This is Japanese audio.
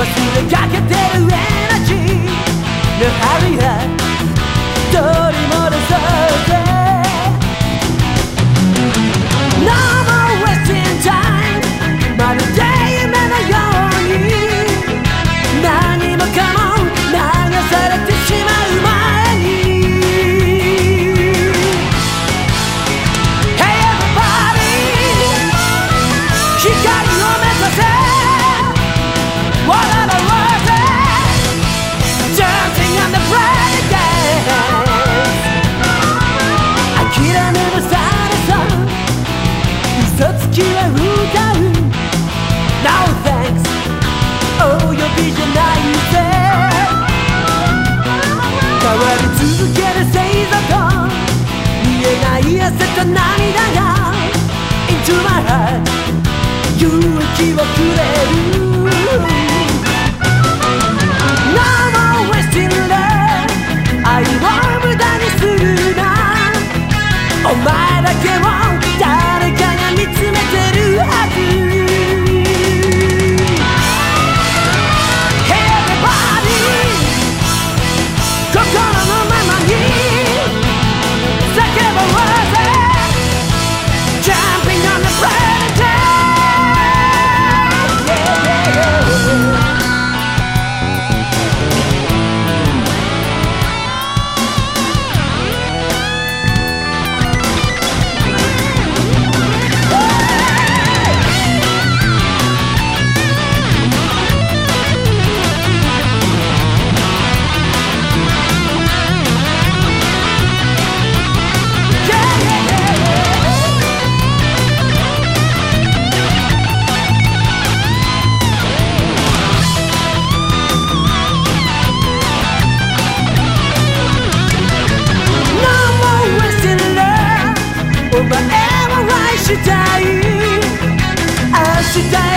忘れかけてるエナジーのあり続ける星座と見えない汗と涙が Into my heart 勇気をくれる。した